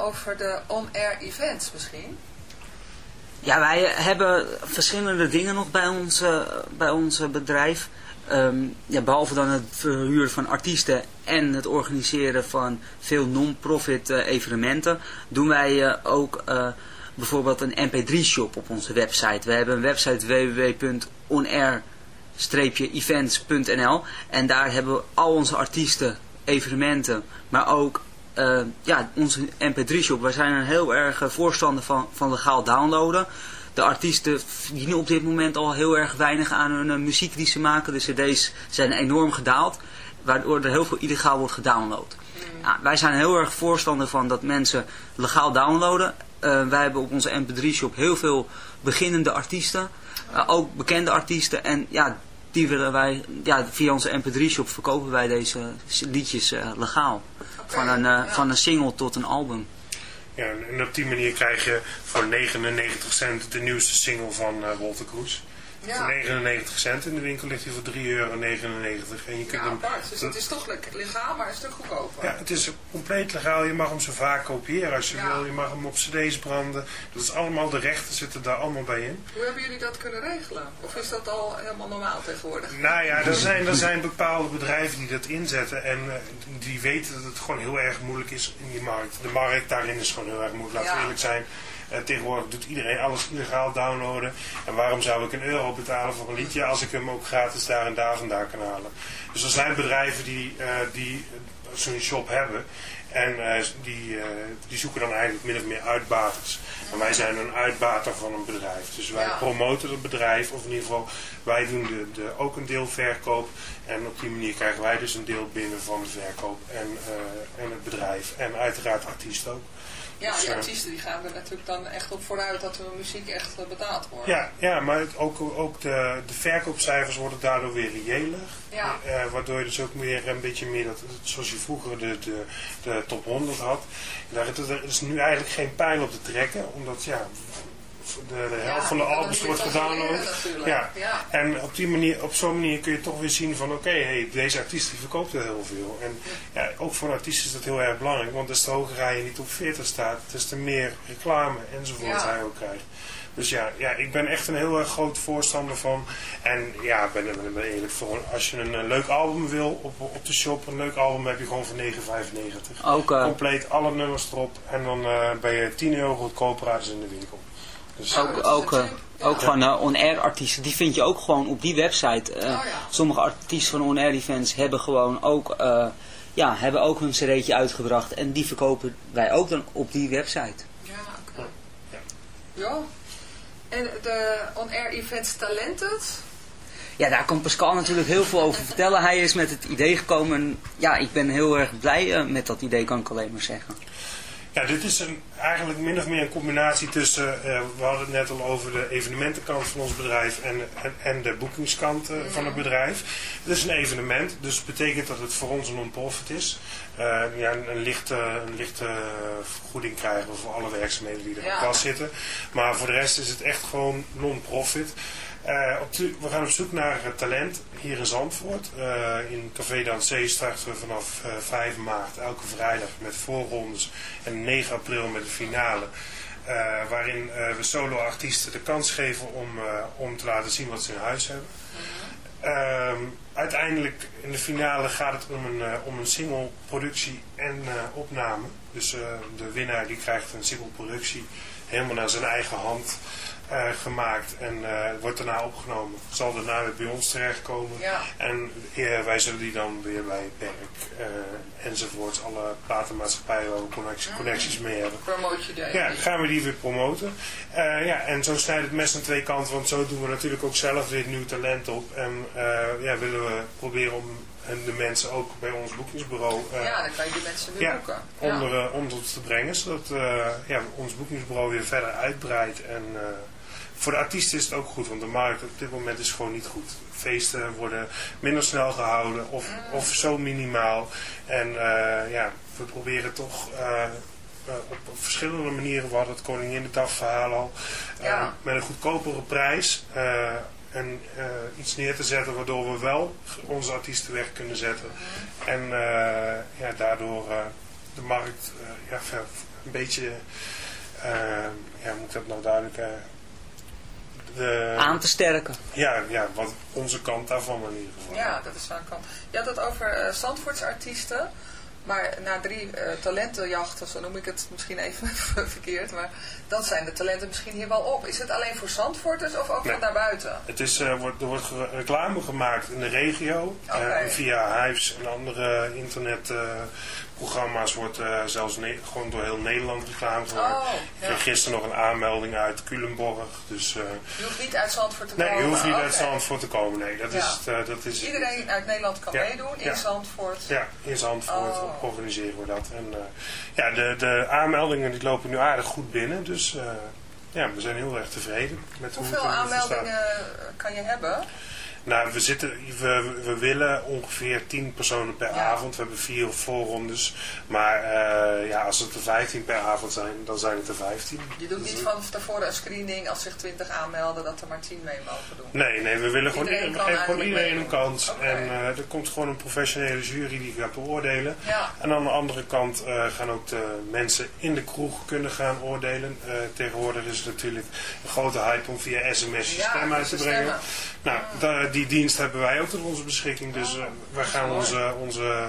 Over de on-air events misschien? Ja, wij hebben verschillende dingen nog bij ons, bij ons bedrijf. Ehm, ja, behalve dan het verhuren van artiesten en het organiseren van veel non-profit eh, evenementen, doen wij eh, ook eh, bijvoorbeeld een mp3-shop op onze website. We hebben een website www.onair-events.nl en daar hebben we al onze artiesten, evenementen, maar ook eh, ja, onze mp3-shop. Wij zijn een heel erg eh, voorstander van, van legaal downloaden. De artiesten verdienen op dit moment al heel erg weinig aan hun eh, muziek die ze maken. De cd's zijn enorm gedaald, waardoor er heel veel illegaal wordt gedownload. Ja, wij zijn heel erg voorstander van dat mensen legaal downloaden. Wij hebben op onze mp3-shop heel veel beginnende artiesten, ook bekende artiesten. En ja, die willen wij, ja, via onze mp3-shop verkopen wij deze liedjes legaal. Van, een, eh, van een single tot een album. Ja, en op die manier krijg je voor 99 cent de nieuwste single van eh, Walter Kroes. Ja. Voor 99 cent in de winkel ligt hij voor 3,99 euro. En je kunt Ja, hem, apart. Dus het is toch le- legaal, maar een stuk goedkoper. ja, het is compleet legaal. Je mag hem zo vaak kopiëren als je Ja. wil. Je mag hem op cd's branden. Dat is allemaal, de rechten zitten daar allemaal bij in. Hoe hebben jullie dat kunnen regelen? Of is dat al helemaal normaal tegenwoordig? Nou ja, er zijn, er zijn bepaalde bedrijven die dat inzetten en eh, die weten dat het gewoon heel erg moeilijk is in die markt. De markt daarin is gewoon heel erg moeilijk, laten we eerlijk zijn. Tegenwoordig doet iedereen alles illegaal downloaden. En waarom zou ik een euro betalen voor een liedje als ik hem ook gratis daar en daar vandaan kan halen? Dus er zijn bedrijven die, eh, die zo'n shop hebben. En eh, die, eh, die zoeken dan eigenlijk min of meer uitbaters. En wij zijn een uitbater van een bedrijf. Dus wij Ja. promoten het bedrijf, of in ieder geval wij doen de, de, ook een deel verkoop. En op die manier krijgen wij dus een deel binnen van de verkoop en, en het bedrijf. En uiteraard artiest ook. Ja, die artiesten die gaan er natuurlijk dan echt op vooruit dat hun muziek echt eh, betaald wordt. Ja, ja maar het, ook, ook de, de verkoopcijfers worden daardoor weer reëler. Ja. Eh, waardoor je dus ook weer een beetje meer, dat, zoals je vroeger de, de, de top 100 had. Daar er is nu eigenlijk geen pijl op te trekken. Omdat ja, de, de helft Ja, van de albums wordt gedownload. Ja. Ja. En op, die manier, op zo'n manier kun je toch weer zien van oké, hey, deze artiest die verkoopt er heel veel. En ja, ook voor een artiest is dat heel erg belangrijk. Want des te hoger hij je niet op 40 staat, des te meer reclame enzovoort Ja. hij ook krijgt. Dus ja, ja, ik ben echt een heel erg groot voorstander van. En ja, ik ben, ben, ben eerlijk voor. Als je een, leuk album wil op, op de shop, een leuk album heb je gewoon voor 9,95. Ook, eh, Compleet alle nummers erop. En dan eh, ben je 10 euro goedkoper als in de winkel. Dus, Ook, ook, eh, ook van eh, on-air artiesten, die vind je ook gewoon op die website. Eh, Oh Sommige artiesten van on-air events hebben gewoon ook, ja, hebben ook hun cd'tje uitgebracht. En die verkopen wij ook dan op die website. Ja, oké. Ja. En de on-air events Talented? Ja, daar kan Pascal natuurlijk heel veel over vertellen. Hij is met het idee gekomen. En ja, ik ben heel erg blij met dat idee, kan ik alleen maar zeggen. Ja, dit is een, eigenlijk min of meer een combinatie tussen, eh, we hadden het net al over de evenementenkant van ons bedrijf en, en, en de boekingskant eh, van het bedrijf. Het is een evenement, dus het betekent dat het voor ons een non-profit is. Eh, ja, een, een lichte, een lichte vergoeding krijgen we voor alle werkzaamheden die er Ja. op vast zitten. Maar voor de rest is het echt gewoon non-profit. Eh, we gaan op zoek naar eh, talent hier in Zandvoort. Eh, in Café Dansé starten we vanaf eh, 5 maart elke vrijdag met voorrondes en 9 april met de finale. Waarin we solo-artiesten de kans geven om, om te laten zien wat ze in huis hebben. Ehm, uiteindelijk in de finale gaat het om een, om een single productie en opname. Dus de winnaar die krijgt een single productie helemaal naar zijn eigen hand eh, gemaakt en eh, wordt daarna opgenomen. Zal daarna weer bij ons terechtkomen. Ja. En eh, wij zullen die dan weer bij Perk eh enzovoorts, alle platenmaatschappijen waar we connecties, connecties mee hebben. Promote je de Ja, gaan we die weer promoten. Ja, en zo snijdt het mes aan twee kanten, want zo doen we natuurlijk ook zelf weer nieuw talent op. En ja, willen we proberen om en de mensen ook bij ons boekingsbureau Ja, dan kan je die mensen weer ja, boeken. onder, onder te brengen, zodat ja, ons boekingsbureau weer verder uitbreidt. En voor de artiesten is het ook goed, want de markt op dit moment is gewoon niet goed. Feesten worden minder snel gehouden of, of zo minimaal. En eh, ja, we proberen toch eh, eh, op, op verschillende manieren, we hadden het Koninginnedag verhaal al, Ja. met een goedkopere prijs. en iets neer te zetten waardoor we wel onze artiesten weg kunnen zetten. En eh, ja, daardoor de markt ja, een beetje, ja, moet ik dat nou duidelijk... eh, de, Aan te sterken. Ja, ja, wat onze kant daarvan in ieder geval. Ja, dat is wel een kant. Je had het over eh Zandvoortse artiesten. Maar na drie eh, talentenjachten, zo noem ik het misschien even [laughs] verkeerd, maar dan zijn de talenten misschien hier wel op. Is het alleen voor Zandvoorters of ook Nee. van daarbuiten? Het is, eh, wordt, er wordt reclame gemaakt in de regio. Eh, via Hives en andere internetprogramma's wordt eh, zelfs gewoon door heel Nederland reclame gemaakt. Oh, Ik kreeg gisteren nog een aanmelding uit Culemborg. Dus, eh, Je hoeft niet uit Zandvoort te nee, komen. je hoeft niet uit. Zandvoort te komen. Nee, dat Ja. is, eh, dat is, Iedereen uit Nederland kan Ja. meedoen in. Zandvoort. Ja, in Zandvoort Oh. organiseren we dat. En, ja, de, de aanmeldingen die lopen nu aardig goed binnen. Dus ja, we zijn heel erg tevreden met hoe Hoeveel aanmeldingen kan je hebben? Nou, we, zitten, we, we willen ongeveer 10 personen per Ja. avond. We hebben vier voorrondes. Maar eh, ja, als het er 15 per avond zijn, dan zijn het er 15. Je doet niet van tevoren een screening als zich 20 aanmelden dat er maar 10 mee mogen doen. Nee, nee, we willen gewoon, Iedereen geven gewoon iedereen een kans. En eh, er komt gewoon een professionele jury die gaat beoordelen. Ja. En aan de andere kant eh, gaan ook de mensen in de kroeg kunnen gaan oordelen. Tegenwoordig is het natuurlijk een grote hype om via sms je Ja, stem uit te brengen. stemmen. Nou, da- die dienst hebben wij ook tot onze beschikking. Dus Oh, eh, wij gaan onze, onze,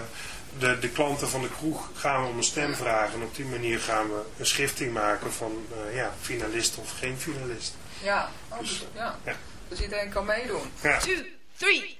de, de klanten van de kroeg gaan we om een stem vragen. En op die manier gaan we een schifting maken van eh, ja, finalist of geen finalist. Ja, oh, dus, ja. Ja. dus iedereen kan meedoen. Ja. Two, three,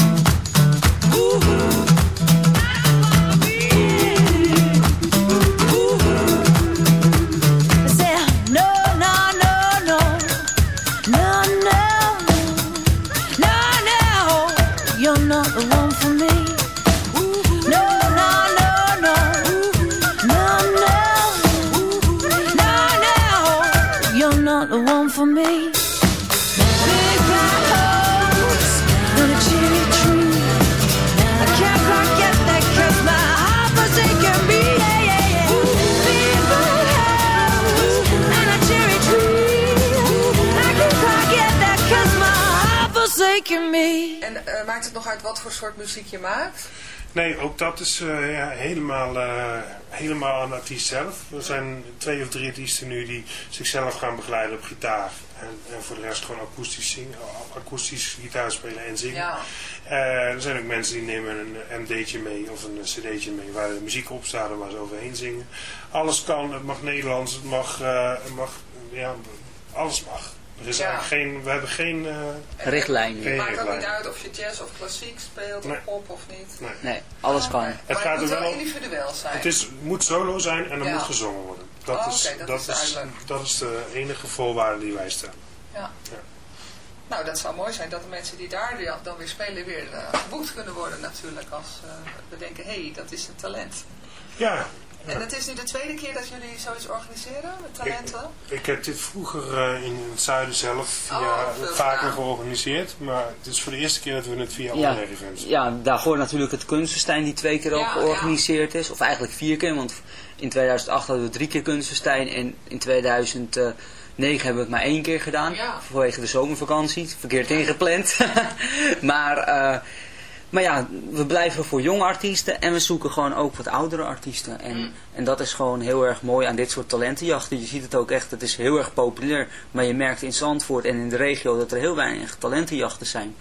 En eh, maakt het nog uit wat voor soort muziek je maakt? Nee, ook dat is eh, ja, helemaal, eh, helemaal aan artiest zelf. Er zijn twee of drie artiesten nu die zichzelf gaan begeleiden op gitaar. En, en voor de rest gewoon akoestisch, zingen, akoestisch gitaar spelen en zingen. Ja. Er zijn ook mensen die nemen een MD'tje mee of een cd'tje mee waar de muziek op staat en waar ze overheen zingen. Alles kan, het mag Nederlands, het mag, het mag ja, alles mag. Er is Ja. eigenlijk geen, we hebben geen... eh, Richtlijnen. geen Het maakt ook niet uit of je jazz of klassiek speelt Nee. of pop of niet. Nee. Nee, alles kan. Het maar gaat het er moet wel individueel zijn. Het is, moet solo zijn en er Ja. moet gezongen worden. Dat, Oh, is, dat dat, is dat is de enige voorwaarde die wij stellen. Ja. Ja. Nou, dat zou mooi zijn dat de mensen die daar dan weer spelen weer uh, geboekt kunnen worden natuurlijk. Als uh, we denken, hé, hey, dat is een talent. Ja. En het is nu de tweede keer dat jullie zoiets organiseren met talenten? Ik, ik heb dit vroeger uh, in het zuiden zelf via, Oh, vaker gedaan. georganiseerd. Maar het is voor de eerste keer dat we het via Ja, andere events ja, daarvoor natuurlijk het Kunstenstein die twee keer ook Ja, georganiseerd is. Of eigenlijk vier keer, want in 2008 hadden we drie keer Kunstenstein en in 2009 hebben we het maar één keer gedaan. Ja. Vanwege de zomervakantie, verkeerd ingepland. [laughs] maar, uh, maar ja, we blijven voor jonge artiesten en we zoeken gewoon ook wat oudere artiesten. En, Mm. en dat is gewoon heel erg mooi aan dit soort talentenjachten. Je ziet het ook echt, het is heel erg populair. Maar je merkt in Zandvoort en in de regio dat er heel weinig talentenjachten zijn.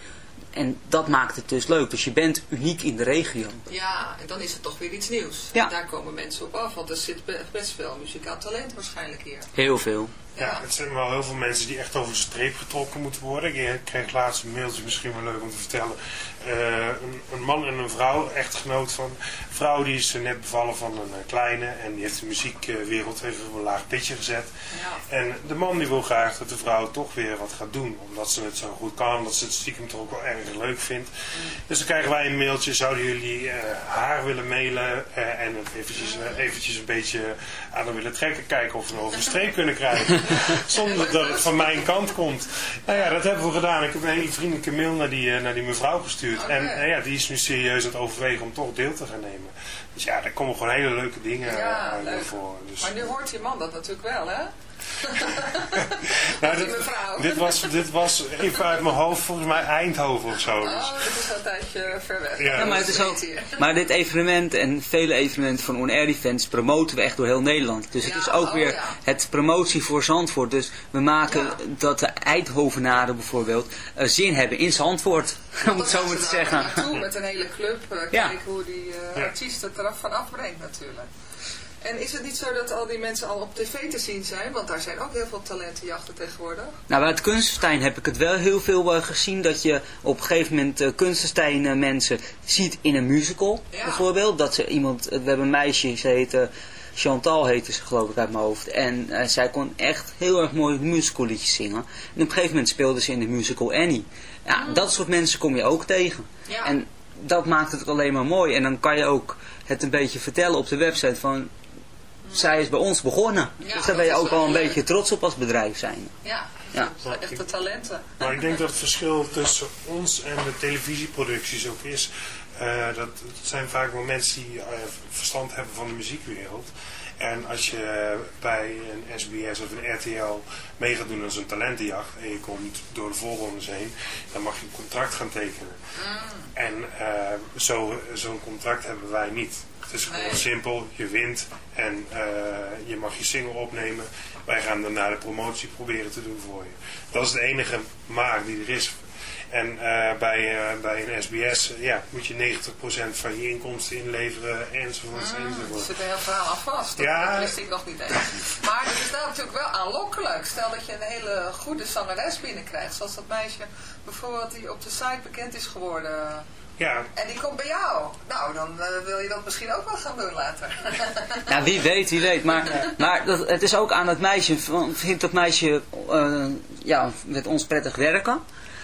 En dat maakt het dus leuk. Dus je bent uniek in de regio. Ja, en dan is het toch weer iets nieuws. Ja. Daar komen mensen op af, want er zit be- best veel muzikaal talent waarschijnlijk hier. Heel veel. Ja, het zijn wel heel veel mensen die echt over de streep getrokken moeten worden. Ik kreeg laatst een mailtje, misschien wel leuk om te vertellen. Uh, een, een, man en een vrouw, echtgenoot van. Een vrouw die is net bevallen van een uh, kleine en die heeft de muziekwereld even op een laag pitje gezet. Ja. En de man die wil graag dat de vrouw toch weer wat gaat doen, omdat ze het zo goed kan, omdat ze het stiekem toch ook wel erg leuk vindt. Mm. Dus dan krijgen wij een mailtje, zouden jullie uh, haar willen mailen en het eventjes, eventjes een beetje aan haar willen trekken, kijken of we hem over de streep kunnen krijgen. [laughs] Zonder dat het van mijn kant komt. Nou ja, dat hebben we gedaan. Ik heb een hele vriendelijke mail naar die, naar die mevrouw gestuurd. Okay. En uh, ja, die is nu serieus aan het overwegen om toch deel te gaan nemen. Dus ja, daar komen gewoon hele leuke dingen ja, uh, leuk. voor. Dus, maar nu hoort je man dat natuurlijk wel, hè? [laughs] nou, dit, dit, was, dit was even uit mijn hoofd volgens mij Eindhoven of zo. Dus. Oh, dat is wel een tijdje ver weg. Ja, ja maar, het is ook, maar dit evenement en vele evenementen van On Air Events promoten we echt door heel Nederland. Dus het ja, is ook oh, weer ja. het promotie voor Zandvoort. Dus we maken Ja. dat de Eindhovenaren bijvoorbeeld uh, zin hebben in Zandvoort. om het zo maar te zeggen. naartoe met een hele club. Uh, Ja. Kijken hoe die uh, Ja. artiest het eraf van afbrengt natuurlijk. En is het niet zo dat al die mensen al op tv te zien zijn? Want daar zijn ook heel veel talentenjachten tegenwoordig. Nou, bij het Kunstenstein heb ik het wel heel veel uh, gezien. Dat je op een gegeven moment uh, Kunstenstein uh, mensen ziet in een musical. Ja. Bijvoorbeeld. Dat ze iemand, we hebben een meisje, ze heette Chantal heette ze geloof ik uit mijn hoofd. En zij kon echt heel erg mooi musical liedjes zingen. En op een gegeven moment speelde ze in de musical Annie. Ja, Mm. dat soort mensen kom je ook tegen. Ja. En dat maakt het alleen maar mooi. En dan kan je ook het een beetje vertellen op de website van... Zij is bij ons begonnen. Ja, dus daar ben je ook wel een leuk. beetje trots op als bedrijf zijn. Ja, Ja. dat zijn echte talenten. Maar ik denk dat het verschil tussen ons en de televisieproducties ook is. Uh, dat het zijn vaak wel mensen die uh, verstand hebben van de muziekwereld. En als je bij een SBS of een RTL mee gaat doen als een talentenjacht en je komt door de voorrondes heen, dan mag je een contract gaan tekenen. Mm. En uh, zo'n zo contract hebben wij niet. Het is gewoon Nee. simpel, je wint en uh, je mag je single opnemen. Wij gaan daarna de promotie proberen te doen voor je. Dat is de enige maak die er is. En uh, bij, uh, bij een SBS ja, moet je 90% van je inkomsten inleveren enzovoort. Mm, enzovoort. er zit een heel verhaal aan vast. Dat Ja. wist ik nog niet eens. Maar het is nou natuurlijk wel aanlokkelijk. Stel dat je een hele goede zangeres binnenkrijgt. Zoals dat meisje bijvoorbeeld die op de site bekend is geworden. Ja, En die komt bij jou. Nou, dan eh, wil je dat misschien ook wel gaan doen later. [laughs] Ja, wie weet, wie weet. Maar, maar dat, het is ook aan het meisje. van, Vindt dat meisje eh, ja, met ons prettig werken?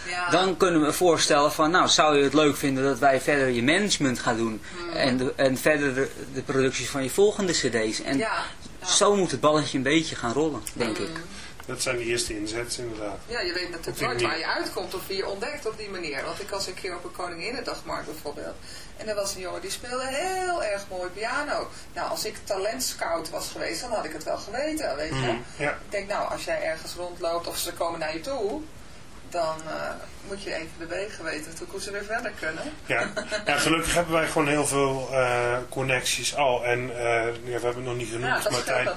ja. Dan kunnen we voorstellen van, nou, zou je het leuk vinden dat wij verder je management gaan doen. En, de, en verder de, de producties van je volgende cd's. En ja. ja. zo moet het balletje een beetje gaan rollen, denk ik. Dat zijn de eerste inzets inderdaad. Ja, je weet natuurlijk nooit waar je uitkomt of wie je ontdekt op die manier. Want ik was een keer op een Koninginnedagmarkt bijvoorbeeld. En er was een jongen die speelde heel erg mooi piano. Nou, als ik talentscout was geweest, dan had ik het wel geweten, weet je. Ja. Ik denk, nou, als jij ergens rondloopt of ze komen naar je toe, dan eh, moet je even de wegen weten hoe ze weer verder kunnen. Ja. [laughs] ja, gelukkig hebben wij gewoon heel veel eh, connecties al. En eh, ja, we hebben het nog niet genoemd, Ja, maar tij-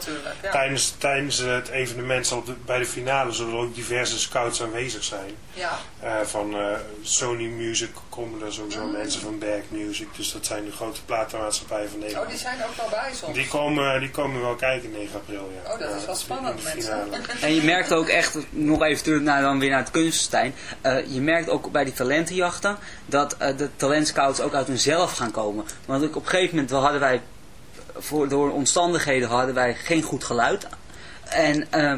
ja. tijdens, tijdens het evenement zal de- bij de finale zullen er ook diverse scouts aanwezig zijn. Ja. Eh, van eh, Sony Music komen er sowieso Mm. mensen van Berg Music. Dus dat zijn de grote platenmaatschappijen van Nederland. Oh, die zijn ook wel bij soms. Die komen, die komen wel kijken 9 april, ja. Oh, dat is wel spannend, mensen. En je merkt ook echt, nog even terug naar, dan weer naar het eh, je merkt ook bij die talentenjachten dat eh, de talentscouts ook uit hunzelf gaan komen. Want op een gegeven moment wel hadden wij, voor, door omstandigheden hadden wij geen goed geluid. En eh,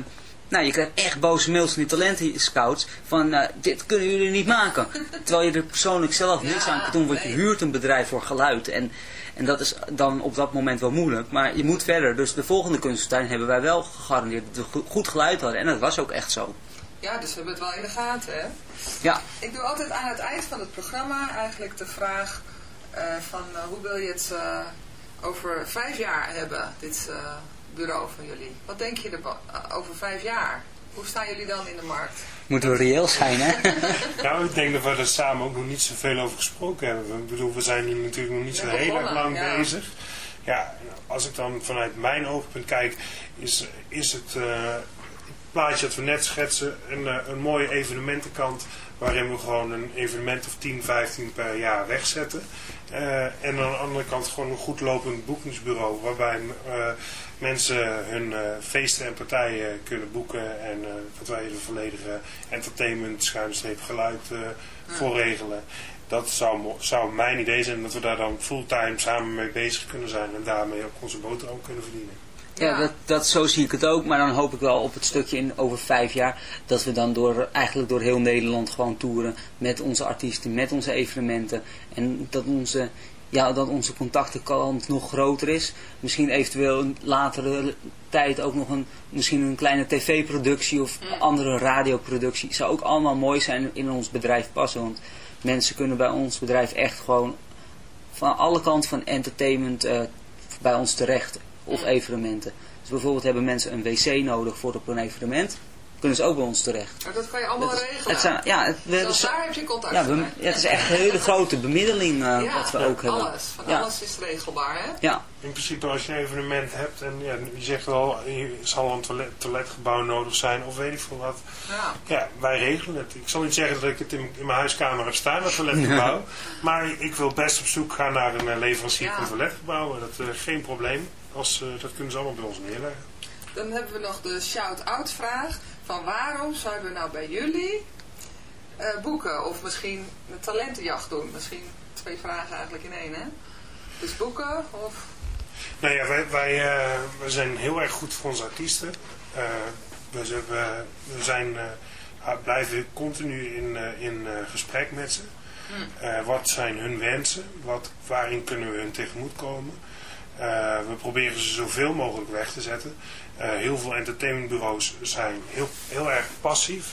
nou, je krijgt echt boze mails van die talentenscouts van eh, dit kunnen jullie niet maken. [laughs] Terwijl je er persoonlijk zelf niks aan kan doen, want je huurt een bedrijf voor geluid. En, en dat is dan op dat moment wel moeilijk. Maar je moet verder. Dus de volgende kunstentuin hebben wij wel gegarandeerd dat we go- goed geluid hadden. En dat was ook echt zo. Ja, dus we hebben het wel in de gaten, hè? Ja, Ik doe altijd aan het eind van het programma eigenlijk de vraag eh, van eh, hoe wil je het eh, over vijf jaar hebben, dit eh, bureau van jullie? Wat denk je er over vijf jaar? Hoe staan jullie dan in de markt? moeten we reëel zijn hè. [laughs] Nou, ik denk dat we er samen ook nog niet zoveel over gesproken hebben. Ik bedoel, we zijn hier natuurlijk nog niet zo heel erg lang ja. bezig. Ja, als ik dan vanuit mijn oogpunt kijk, is, is het eh, plaatje dat we net schetsen een, eh, een mooie evenementenkant waarin we gewoon een evenement of 10, 15 per jaar wegzetten. Eh, en aan de andere kant gewoon een goed lopend boekingsbureau waarbij eh, mensen hun feesten en partijen kunnen boeken en dat wij de volledige entertainment, schuinstreep, geluid voor regelen. Dat zou, zou mijn idee zijn dat we daar dan fulltime samen mee bezig kunnen zijn en daarmee ook onze boterham kunnen verdienen. Ja, dat, dat, zo zie ik het ook. Maar dan hoop ik wel op het stukje in over vijf jaar dat we dan door, eigenlijk door heel Nederland gewoon toeren met onze artiesten, met onze evenementen. En dat onze, ja, dat onze contactenkant nog groter is. Misschien eventueel een latere tijd ook nog een, misschien een kleine tv-productie of andere radioproductie. Zou ook allemaal mooi zijn in ons bedrijf passen. Want mensen kunnen bij ons bedrijf echt gewoon van alle kanten van entertainment eh, bij ons terecht. Of evenementen. Dus bijvoorbeeld hebben mensen een wc nodig voor op een evenement. Kunnen ze ook bij ons terecht. Maar dat kan je allemaal Het- regelen. het zijn- ja, het- we hebben Zelfs zo- daar heb je contact Ja, we- mee. het is echt een hele grote bemiddeling eh, Ja, wat we ook hebben. alles. Van ja. alles is regelbaar, hè? Ja. In principe als je een evenement hebt en ja, je zegt wel, er zal een toilet, toiletgebouw nodig zijn of weet ik veel wat. Ja. Ja, wij regelen het. Ik zal niet zeggen dat ik het in, in mijn huiskamer heb staan, dat toiletgebouw. [laughs] maar ik wil best op zoek gaan naar een eh, leverancier Ja. van toiletgebouwen. Dat is geen probleem. Als, eh, dat kunnen ze allemaal bij ons neerleggen. Dan hebben we nog de shout-out vraag van waarom zouden we nou bij jullie eh, boeken of misschien een talentenjacht doen? Misschien twee vragen eigenlijk in één, hè? Dus boeken of... Nou ja, wij, wij, eh, we zijn heel erg goed voor onze artiesten. Eh, we, zijn- we, zijn, eh, blijven continu in, in gesprek met ze. Eh, wat zijn hun wensen? Wat, waarin kunnen we hun tegemoet komen? We proberen ze zoveel mogelijk weg te zetten. Eh, heel veel entertainmentbureaus zijn heel, heel erg passief.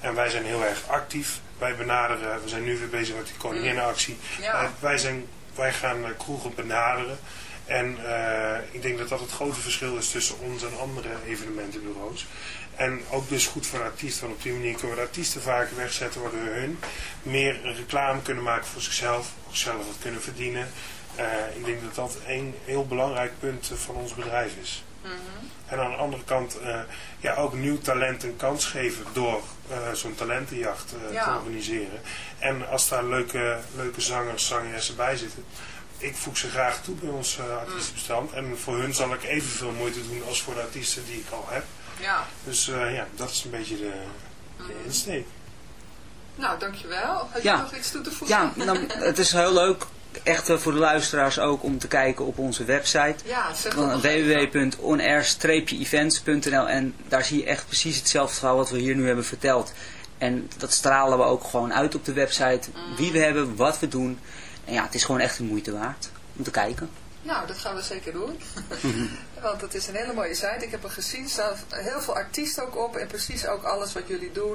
En wij zijn heel erg actief. Wij benaderen, we zijn nu weer bezig met die koninginnenactie. Ja. Eh, wij, zijn, wij gaan eh, kroegen benaderen. En ik denk dat dat het grote verschil is tussen ons en andere evenementenbureaus. En ook dus goed voor artiesten, want op die manier kunnen we de artiesten vaker wegzetten, waardoor hun meer reclame kunnen maken voor zichzelf, ook zelf wat kunnen verdienen. Ik denk dat dat een heel belangrijk punt van ons bedrijf is. En aan de andere kant eh, ja, ook nieuw talent een kans geven door eh, zo'n talentenjacht eh, Ja. te organiseren. En als daar leuke, leuke zangers, zangeressen bij zitten, ik voeg ze graag toe bij ons eh, artiestenbestand. En voor hun zal ik evenveel moeite doen als voor de artiesten die ik al heb. Ja. Dus eh, ja, dat is een beetje de, de insteek. Nou, dankjewel. Had je Ja. nog iets toe te voegen? Ja, dan, [laughs] het is heel leuk, echt eh, voor de luisteraars ook, om te kijken op onze website. Ja, www.onair-events.nl en daar zie je echt precies hetzelfde verhaal wat we hier nu hebben verteld. En dat stralen we ook gewoon uit op de website, wie we hebben, wat we doen. En ja, het is gewoon echt de moeite waard om te kijken. Nou, dat gaan we zeker doen. [laughs] Want het is een hele mooie site. Ik heb er gezien, er staan heel veel artiesten ook op en precies ook alles wat jullie doen.